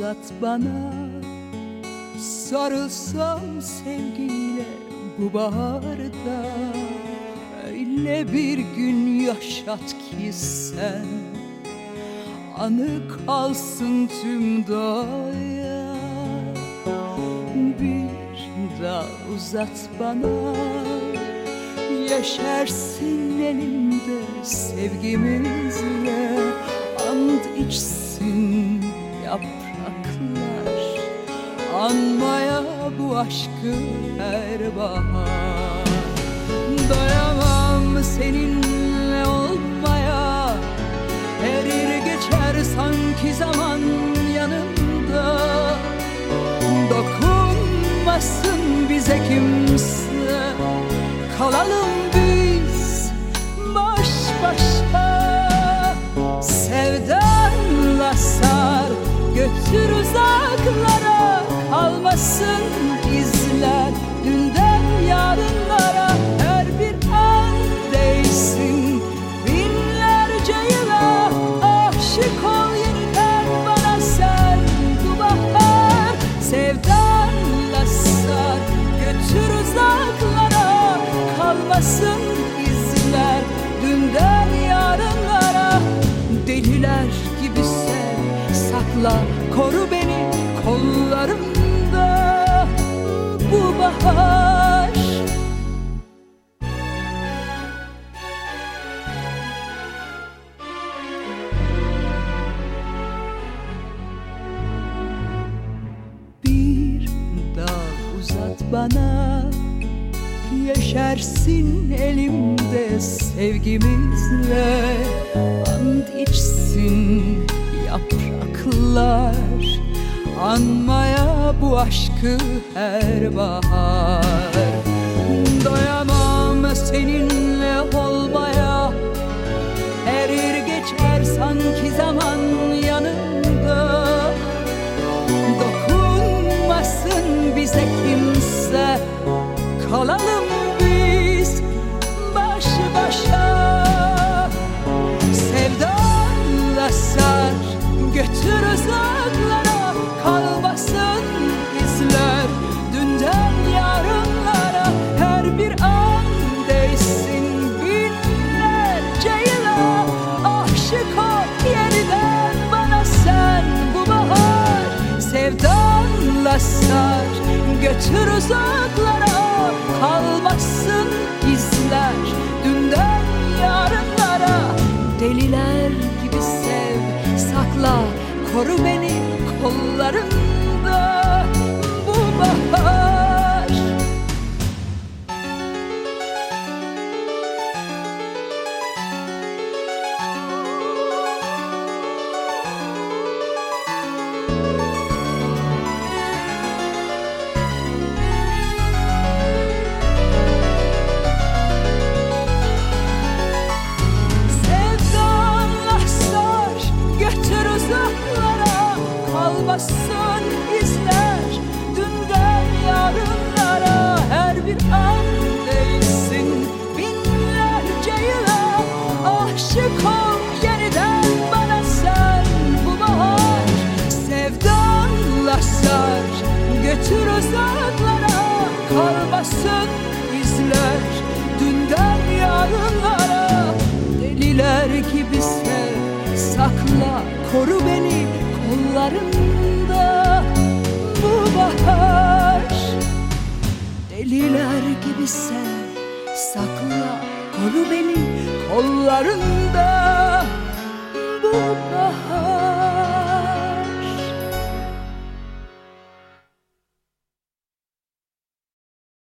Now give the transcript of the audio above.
uzat bana. Sarılsam sevgiyle bu baharda Öyle bir gün yaşat ki sen. Anı kalsın tüm doğaya Bir daha uzat bana. Yaşarsın elimde sevgimizle. And içsin yapraklar Anmaya bu aşkı her bahar. Doyamam seninle olmaya. Erir geçer sanki zaman yanımda. Dokunmasın bize kimse. Kalalım biz baş başa. Sevdanla sar götür uzaklara sakla koru beni kollarımda bu bahar. Bir dal uzat bana Yaşarsın elimde sevgimizle. And içsin yapraklar Anmaya bu aşkı her bahar. Doyamam seninle Sar götür uzaklara Kalmasın izler dünden yarınlara Deliler gibi sev sakla koru beni kollarında. Bu bahar Kalmasın izler dünden yarınlara Her bir an değsin binlerce yıla Aşık ol yeniden bana sen bu bahar. Sevdanla sar götür uzaklara Kalmasın izler gibi sakla koru beni kollarında. Bu